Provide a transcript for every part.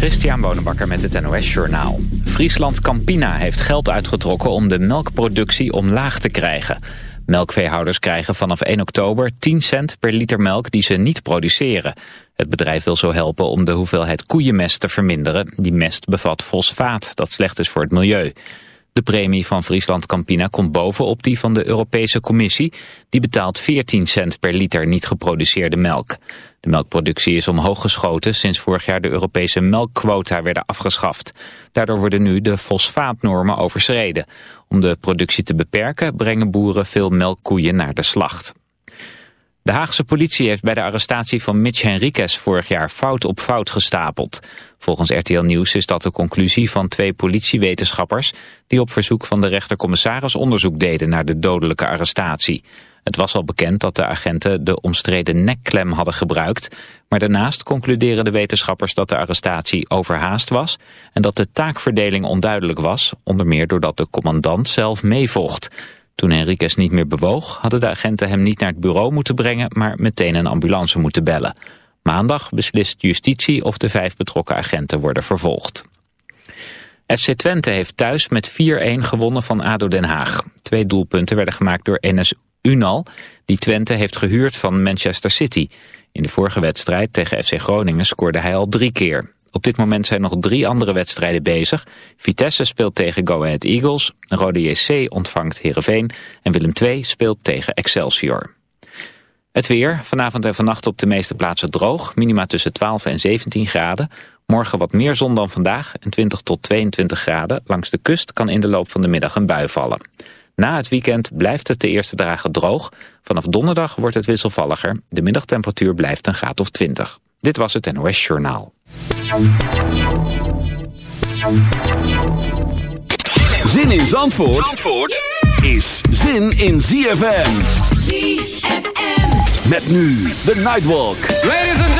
Christian Bonenbakker met het NOS Journaal. Friesland Campina heeft geld uitgetrokken om de melkproductie omlaag te krijgen. Melkveehouders krijgen vanaf 1 oktober 10 cent per liter melk die ze niet produceren. Het bedrijf wil zo helpen om de hoeveelheid koeienmest te verminderen. Die mest bevat fosfaat, dat slecht is voor het milieu. De premie van Friesland Campina komt bovenop die van de Europese Commissie. Die betaalt 14 cent per liter niet geproduceerde melk. De melkproductie is omhoog geschoten sinds vorig jaar de Europese melkquota werden afgeschaft. Daardoor worden nu de fosfaatnormen overschreden. Om de productie te beperken brengen boeren veel melkkoeien naar de slacht. De Haagse politie heeft bij de arrestatie van Mitch Henriquez vorig jaar fout op fout gestapeld. Volgens RTL Nieuws is dat de conclusie van twee politiewetenschappers... die op verzoek van de rechtercommissaris onderzoek deden naar de dodelijke arrestatie. Het was al bekend dat de agenten de omstreden nekklem hadden gebruikt... maar daarnaast concluderen de wetenschappers dat de arrestatie overhaast was... en dat de taakverdeling onduidelijk was, onder meer doordat de commandant zelf meevocht... Toen Henriquez niet meer bewoog, hadden de agenten hem niet naar het bureau moeten brengen, maar meteen een ambulance moeten bellen. Maandag beslist justitie of de vijf betrokken agenten worden vervolgd. FC Twente heeft thuis met 4-1 gewonnen van ADO Den Haag. Twee doelpunten werden gemaakt door Enes Unal, die Twente heeft gehuurd van Manchester City. In de vorige wedstrijd tegen FC Groningen scoorde hij al drie keer. Op dit moment zijn nog drie andere wedstrijden bezig. Vitesse speelt tegen Go Ahead Eagles, Rode JC ontvangt Heerenveen en Willem II speelt tegen Excelsior. Het weer, vanavond en vannacht op de meeste plaatsen droog, minima tussen 12 en 17 graden. Morgen wat meer zon dan vandaag en 20 tot 22 graden. Langs de kust kan in de loop van de middag een bui vallen. Na het weekend blijft het de eerste dagen droog. Vanaf donderdag wordt het wisselvalliger. De middagtemperatuur blijft een graad of 20. Dit was het NOS Journaal. Zin in Zandvoort, Zandvoort is zin in ZFM. ZFM. Met nu de Nightwalk. Ladies and gentlemen.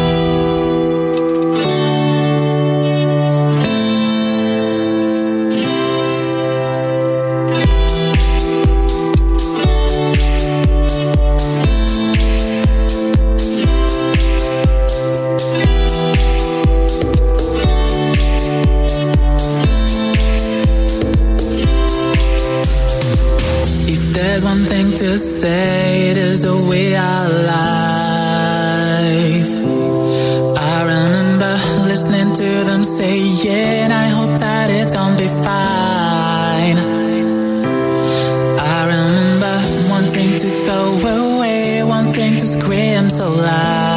Say, yeah, and I hope that it's gonna be fine. I remember wanting to go away, wanting to scream so loud.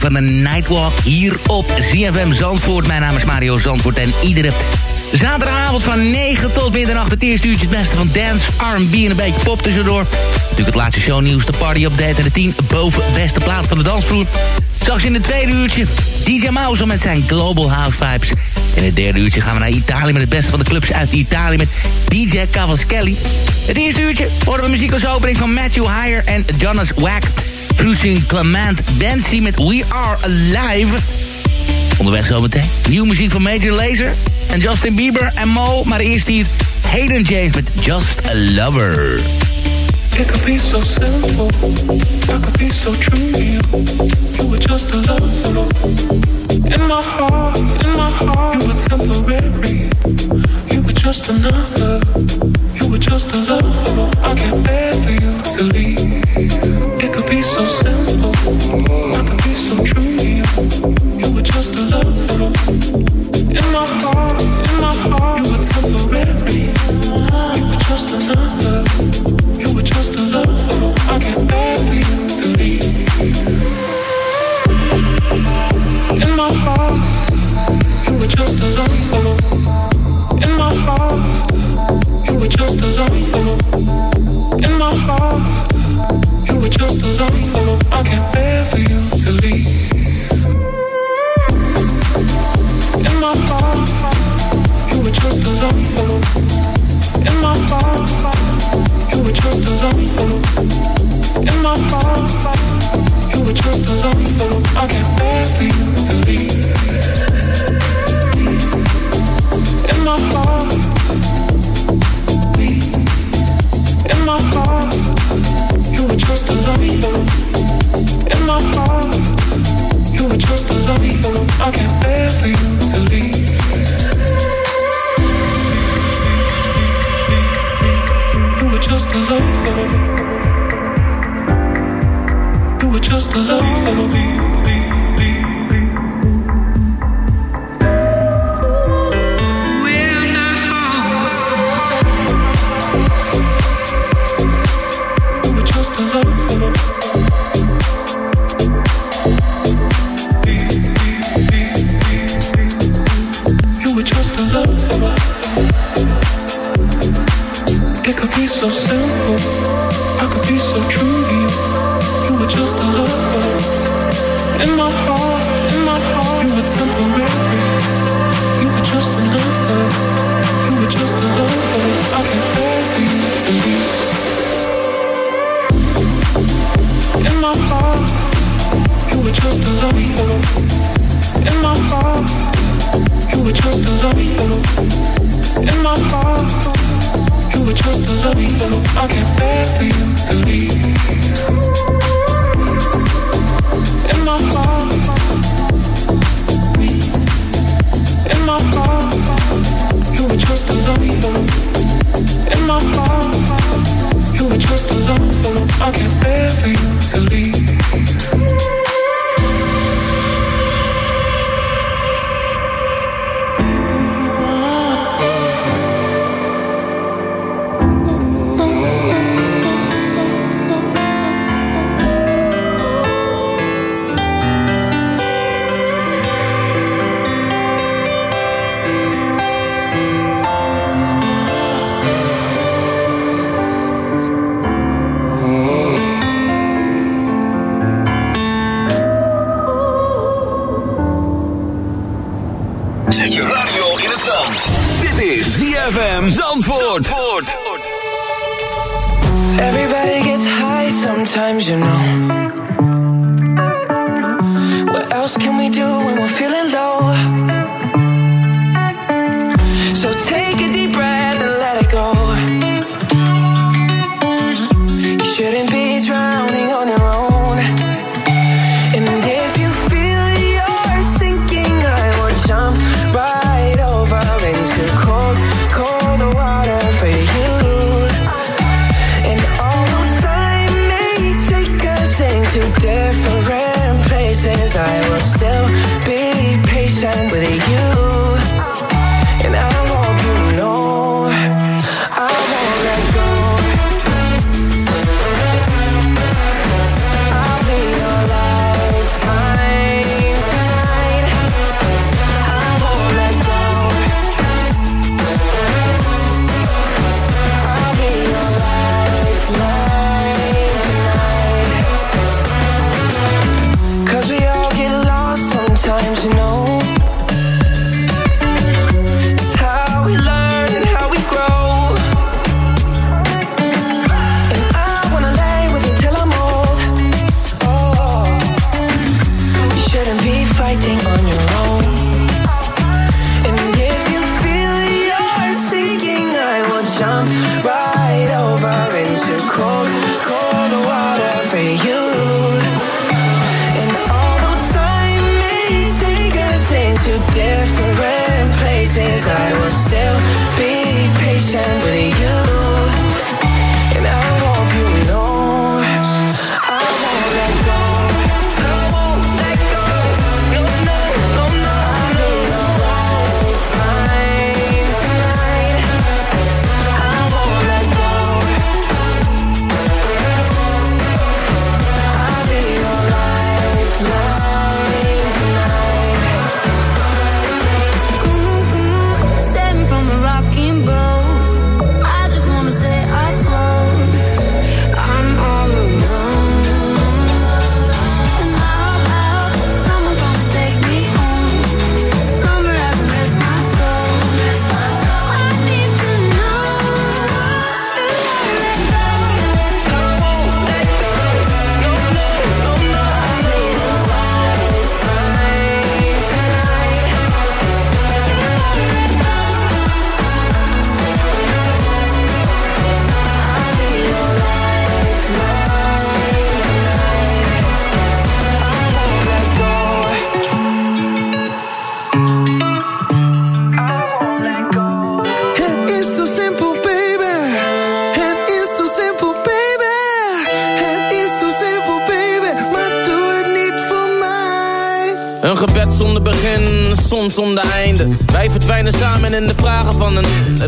Van de Nightwalk hier op ZFM Zandvoort. Mijn naam is Mario Zandvoort en iedere zaterdagavond van 9 tot middernacht... het eerste uurtje het beste van dance, R&B en een beetje pop tussendoor. Natuurlijk het laatste shownieuws, de party update en de 10 boven beste plaat van de dansvloer. Straks in het tweede uurtje DJ Mouse met zijn Global House Vibes. In het derde uurtje gaan we naar Italië met het beste van de clubs uit Italië... met DJ Cavaschelli. Het eerste uurtje horen we muziek als opening van Matthew Heyer en Jonas Wack... Cruising Clement Banksy met We Are Alive. Onderweg zometeen. Nieuwe muziek van Major Lazer en Justin Bieber en Mo. Maar eerst hier Hayden James met Just a Lover. It could be so simple, I could be so you. You were just a lover. In my heart, in my heart, you were temporary. Just another. You were just a lover. I can't bear for you to leave. It could be so simple, I could be so true to you. You were just a lover. In my heart, in my heart, you were temporary. You were just another. Just a. I can't bear for you to leave. In my heart, in my heart, you were just a lover. In my heart, you were just a lover. I can't bear for you to leave.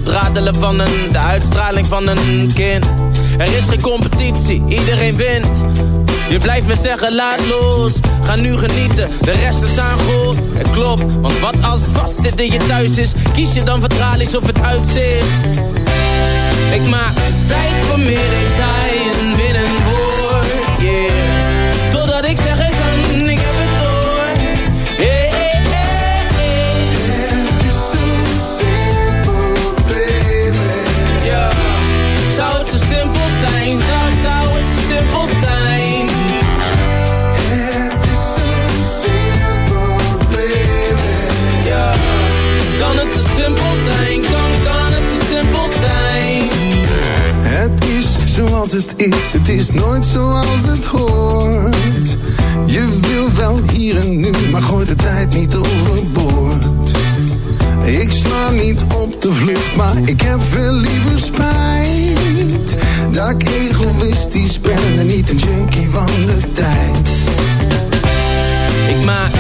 Het van een, de uitstraling van een kind. Er is geen competitie, iedereen wint. Je blijft me zeggen, laat los, ga nu genieten, de rest is aan goed. Het klopt, want wat als vastzitten je thuis is, kies je dan voor of het uitzicht. Ik maak tijd voor meer detail binnen woord, yeah. Het is, het is nooit zoals het hoort. Je wil wel hier en nu, maar gooit de tijd niet overboord. Ik sla niet op de vlucht, maar ik heb veel liever spijt. Dat ik egoïstisch ben en niet een junkie van de tijd. Ik maak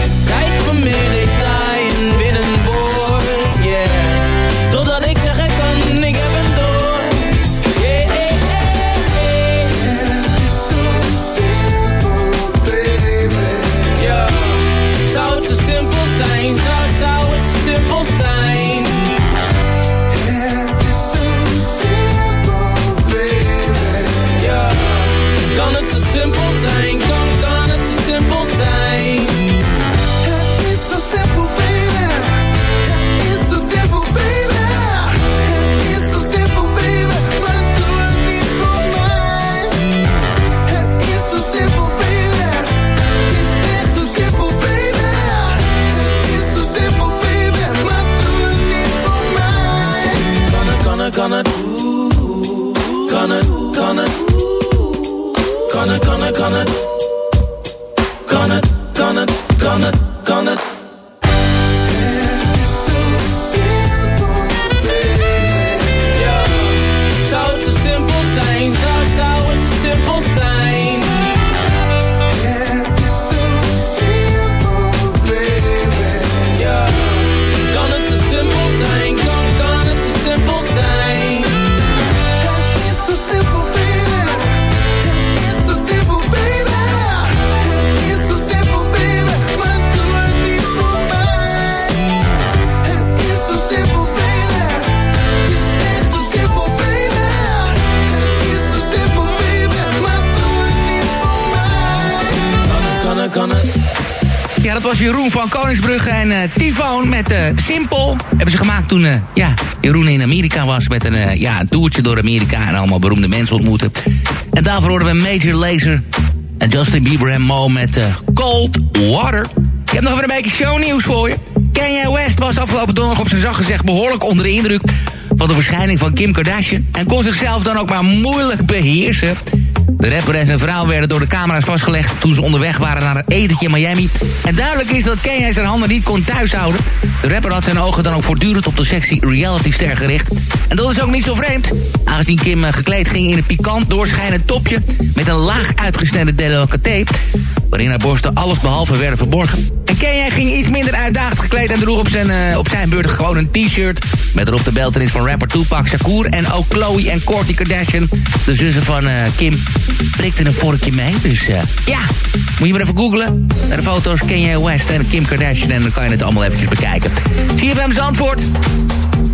eh, ja, een toertje door Amerika en allemaal beroemde mensen ontmoeten. En daarvoor hoorden we Major Lazer en Justin Bieber en Mo met eh, Cold Water. Ik heb nog even een beetje shownieuws voor je. Kanye West was afgelopen donderdag op zijn zacht gezegd... behoorlijk onder de indruk van de verschijning van Kim Kardashian... en kon zichzelf dan ook maar moeilijk beheersen... De rapper en zijn vrouw werden door de camera's vastgelegd... toen ze onderweg waren naar een etentje in Miami. En duidelijk is dat Kanye zijn handen niet kon thuishouden. De rapper had zijn ogen dan ook voortdurend op de sexy reality-ster gericht. En dat is ook niet zo vreemd. Aangezien Kim eh, gekleed ging in een pikant doorschijnend topje... met een laag uitgesneden decolleté... waarin haar borsten alles behalve werden verborgen. En Kanye ging iets minder uitdagend gekleed... en droeg op zijn, eh, op zijn beurt gewoon een t-shirt... met erop de beltenis van rapper Tupac Shakur... en ook Chloe en Kourtney Kardashian, de zussen van eh, Kim prikte een vorkje mee. Dus uh, ja, moet je maar even googlen. De foto's Kanye West en Kim Kardashian. En dan kan je het allemaal eventjes bekijken. CFM Zandvoort.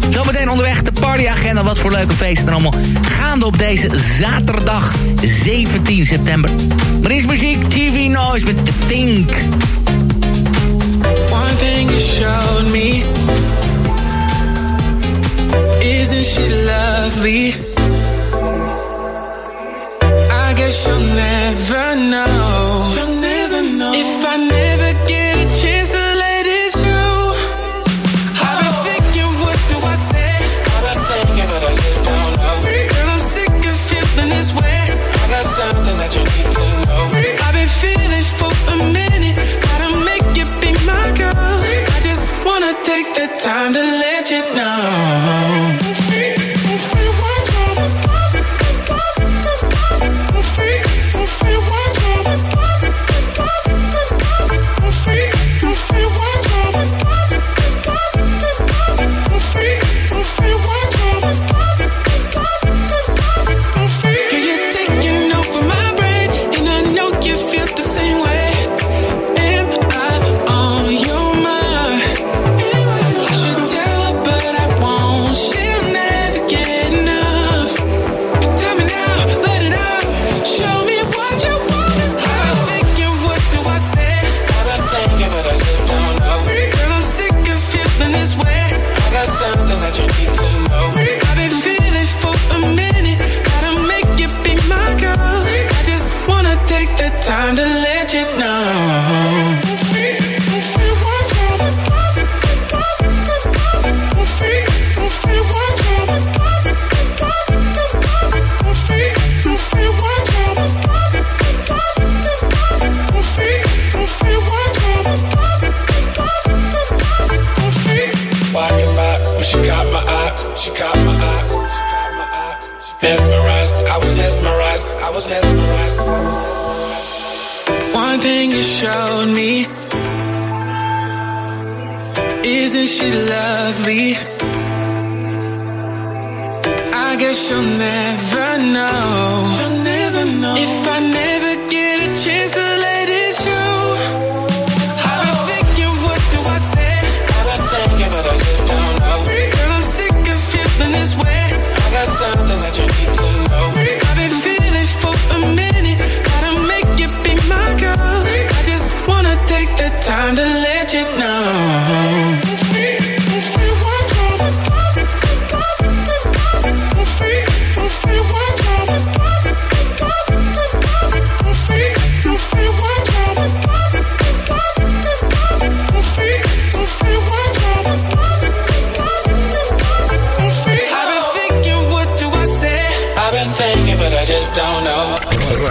Zometeen onderweg de partyagenda. Wat voor leuke feesten er allemaal gaande op deze zaterdag 17 september. Maar is muziek, TV Noise met Think. One thing you showed me Isn't she lovely? I guess you'll never know.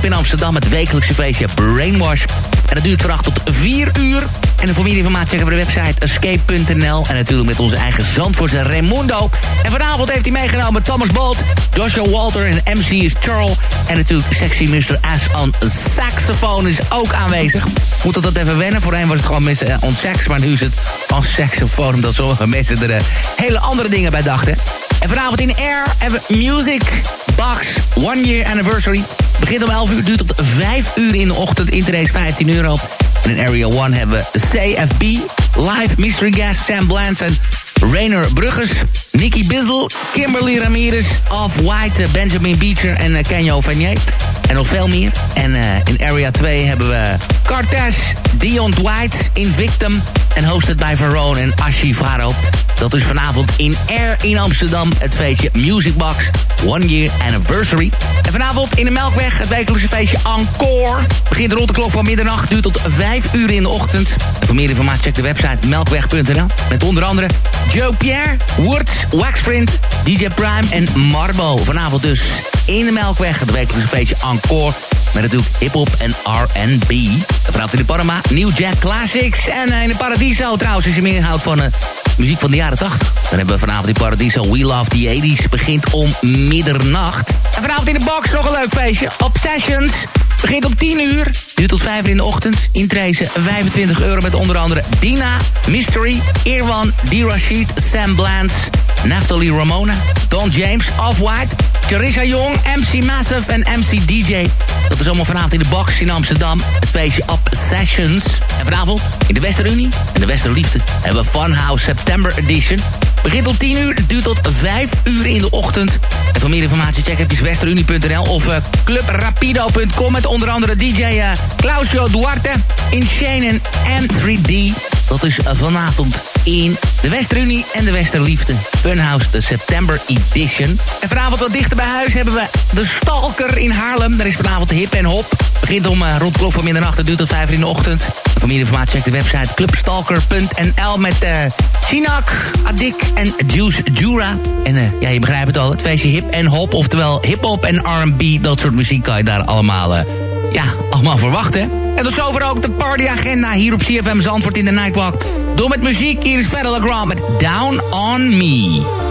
In Amsterdam... het wekelijkse feestje Brainwash. En dat duurt van 8 tot 4 uur. En voor meer informatie checken we de website escape.nl. En natuurlijk met onze eigen Zandvoortse Raimundo. En vanavond heeft hij meegenomen Thomas Bolt, Joshua Walter en MC is Charles. En natuurlijk sexy Mr. S on saxofoon is ook aanwezig. Moet dat even wennen. Voorheen was het gewoon mensen eh, on sax, maar nu is het on saxofoon. Omdat sommige mensen er eh, hele andere dingen bij dachten. En vanavond in Air hebben we Music Box One Year Anniversary. Begint om 11 uur, duurt tot 5 uur in de ochtend. Interrace 15 euro. En in Area 1 hebben we CFB, Live Mystery Gas, Sam Blance en Rainer Bruggers. Nicky Bizzle, Kimberly Ramirez, Off-White, eh, Benjamin Beecher en uh, Kenyo Vanier. En nog veel meer. En uh, in Area 2 hebben we Cortez, Dion Dwight, Invictum... en hosted bij Verone en Ashi Faro. Dat is vanavond in Air in Amsterdam. Het feestje Music Box One Year Anniversary. En vanavond in de Melkweg het wekelijkse feestje Encore. Begint rond de klok van middernacht, duurt tot 5 uur in de ochtend. En voor meer informatie check de website melkweg.nl. Met onder andere Joe Pierre, Woods, Waxprint, DJ Prime en Marbo. Vanavond dus in de Melkweg het wekelijkse feestje Encore. Met natuurlijk hip-hop en RB. Vanavond in de Parma, New Jack Classics. En in de Paradiso trouwens, als je meer houdt van uh, muziek van de jaren 80. Dan hebben we vanavond in Paradiso We Love the 80s. Begint om middernacht. En vanavond in de box nog een leuk feestje. Obsessions. Begint om 10 uur. Duurt tot 5 uur in de ochtend. Intrezen 25 euro met onder andere Dina, Mystery, Irwan, D-Rashid, Sam Bland, Naftali Ramona, Don James, Off-White, Carissa Jong, MC Massive en MC DJ. Dat is allemaal vanavond in de box in Amsterdam. Het feestje Obsessions. En vanavond in de Westerunie en de Westerliefde hebben we Funhouse September Edition. Begint om 10 uur, duurt tot 5 uur in de ochtend. En voor meer informatie check even westerunie.nl of uh, clubrapido.com... met onder andere DJ uh, Clausio Duarte, Insane en M3D. Dat is uh, vanavond in de Westerunie en de Westerliefde. Funhouse, de September Edition. En vanavond wat dichter bij huis hebben we de Stalker in Haarlem. Daar is vanavond hip en hop. Begint om uh, rond klok van middernacht, het duurt tot 5 uur in de ochtend. En voor meer informatie check de website clubstalker.nl met uh, Sinak, Adik en Juice Jura. En ja, je begrijpt het al, het feestje hip en hop, oftewel hip-hop en R&B, dat soort muziek kan je daar allemaal, ja, allemaal verwachten. En tot zover ook de partyagenda hier op CFM Zandvoort in de Nightwalk. Door met muziek, hier is Federal Legrand met Down on Me.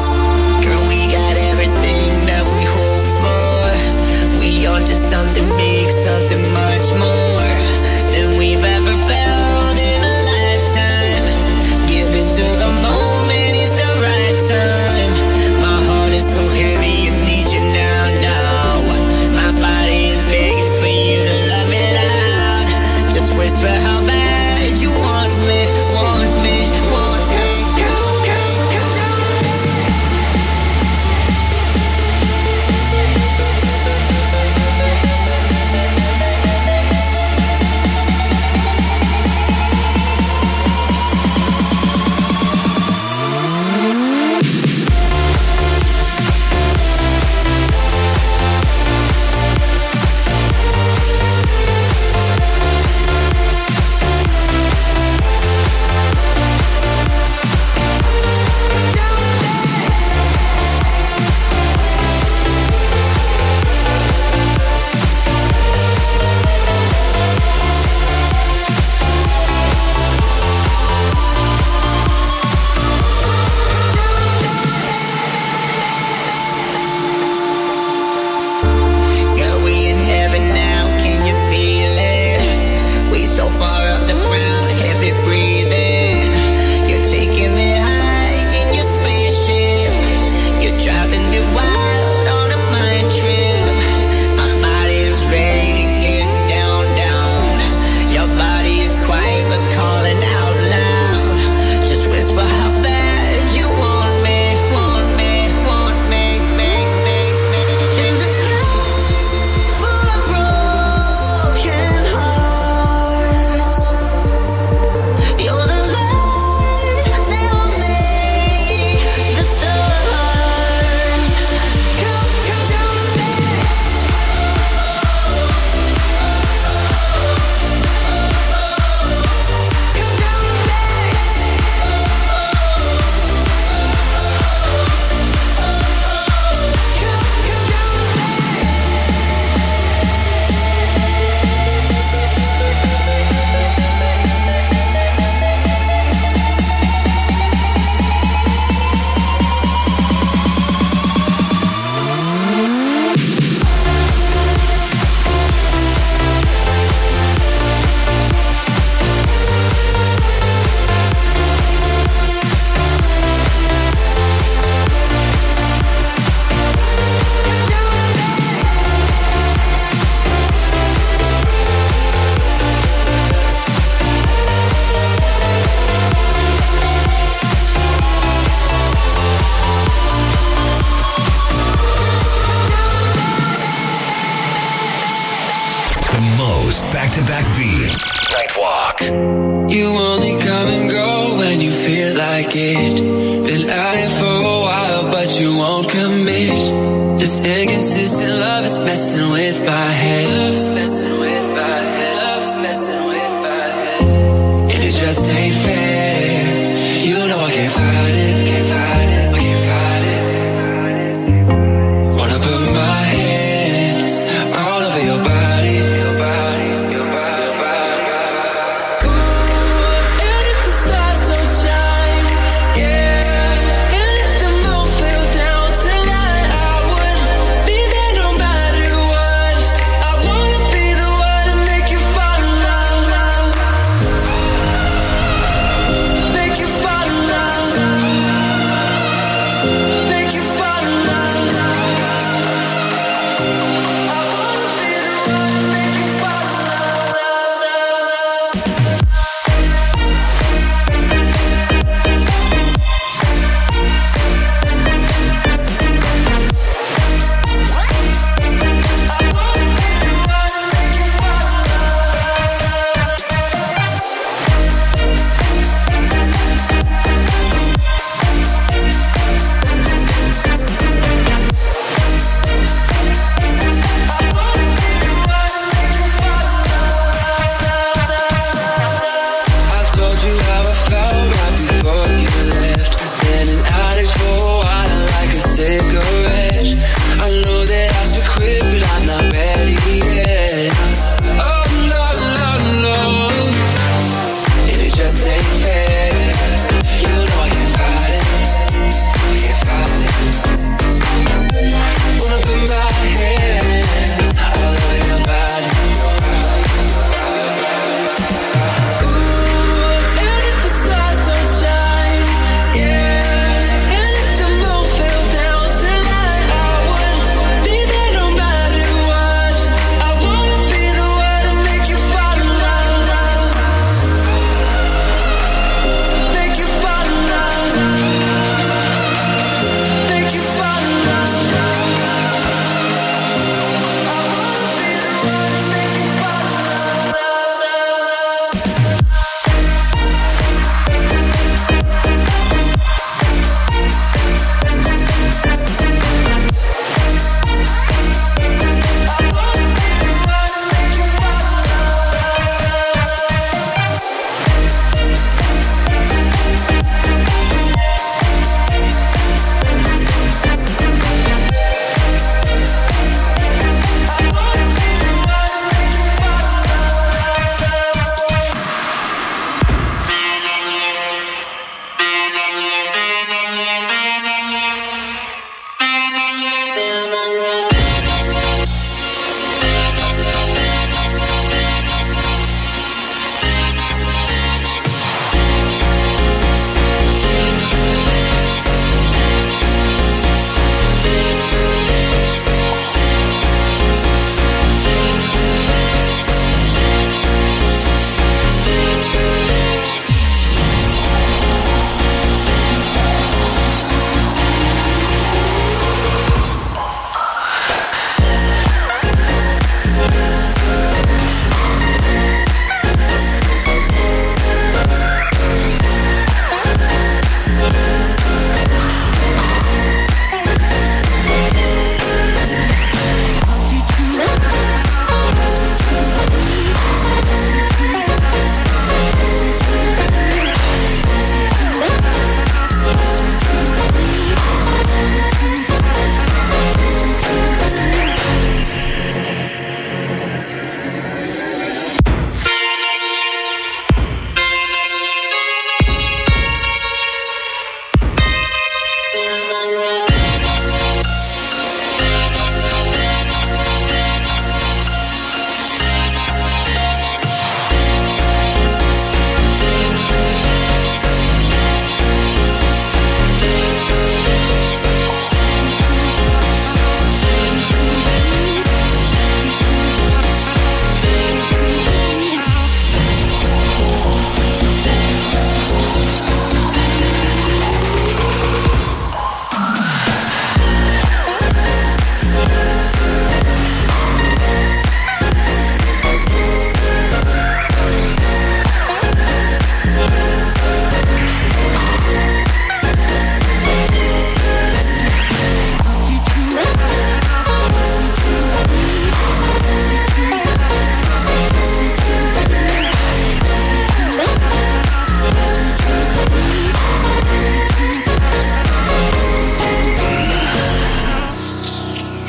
With my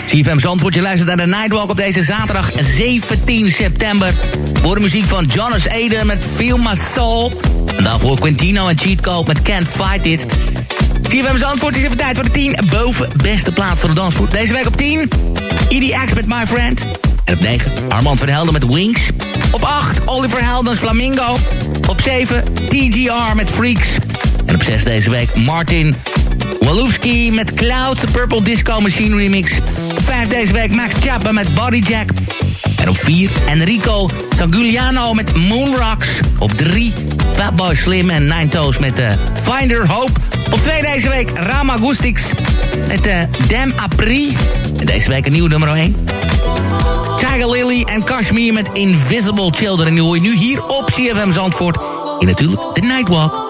CFM Zandvoort, je luistert naar de Nightwalk op deze zaterdag 17 september. Voor de muziek van Jonas Eden met Feel My Soul. En daarvoor Quintino en Cheat met Can't Fight It. CFM Zandvoort is even tijd voor de 10 boven beste plaat van de dansvoet. Deze week op 10, EDX met My Friend. En op 9, Armand van Helden met Wings. Op 8, Oliver Heldens Flamingo. Op 7, TGR met Freaks. En op 6 deze week, Martin Walowski met Cloud, de Purple Disco Machine Remix. Op 5 deze week, Max Chapman met Bodyjack. En op 4, Enrico Sanguliano met Moonrocks. Op 3, Fatboy Slim en Nine Toes met uh, Finder Hope. Op 2 deze week, Rama Gustix met uh, Dam Apri. En deze week een nieuw nummer 1. Tiger Lily en Kashmir met Invisible Children. En die hoor je nu hier op CFM Zandvoort. In natuurlijk The Nightwalk.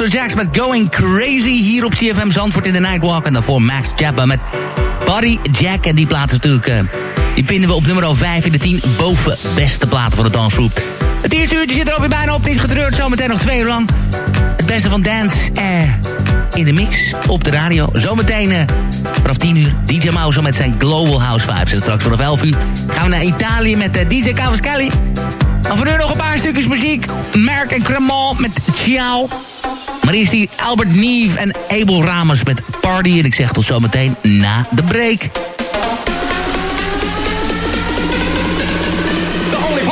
En Jacks met Going Crazy... hier op CFM Zandvoort in de Nightwalk. En daarvoor Max Chapman met Body Jack. En die platen natuurlijk... Uh, die vinden we op nummer 5 in de 10 boven beste platen van de dansgroep. Het eerste uurtje zit er alweer bijna op. Niet getreurd, zometeen nog twee uur lang. Het beste van dance eh, in de mix op de radio. Zometeen eh, vanaf 10 uur DJ Mouse met zijn Global House Vibes. En straks vanaf 11 uur gaan we naar Italië met DJ Cavaschelli. Dan voor nu nog een paar stukjes muziek. Merk en Cremant met Ciao. Maar eerst hier Albert Neve en Abel Ramos met Party. En ik zeg tot zometeen na de break.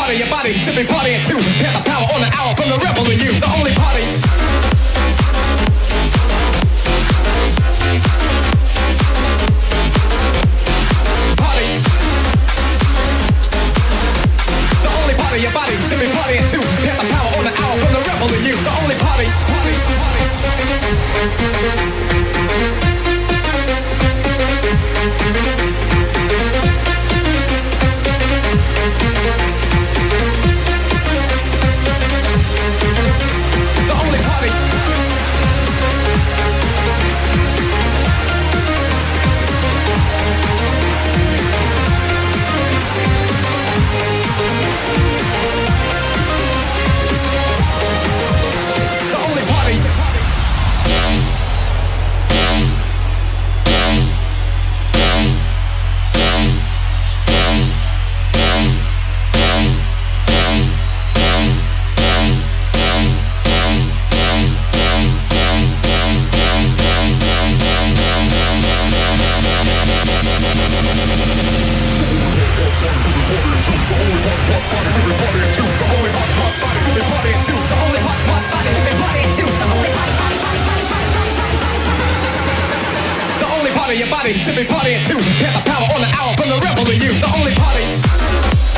part of your body should be partying too. Get the power on the hour from the rebel in you. The only party. Party. Your body should be partying too. Get the power on the hour from the rebel in you. The only. Party.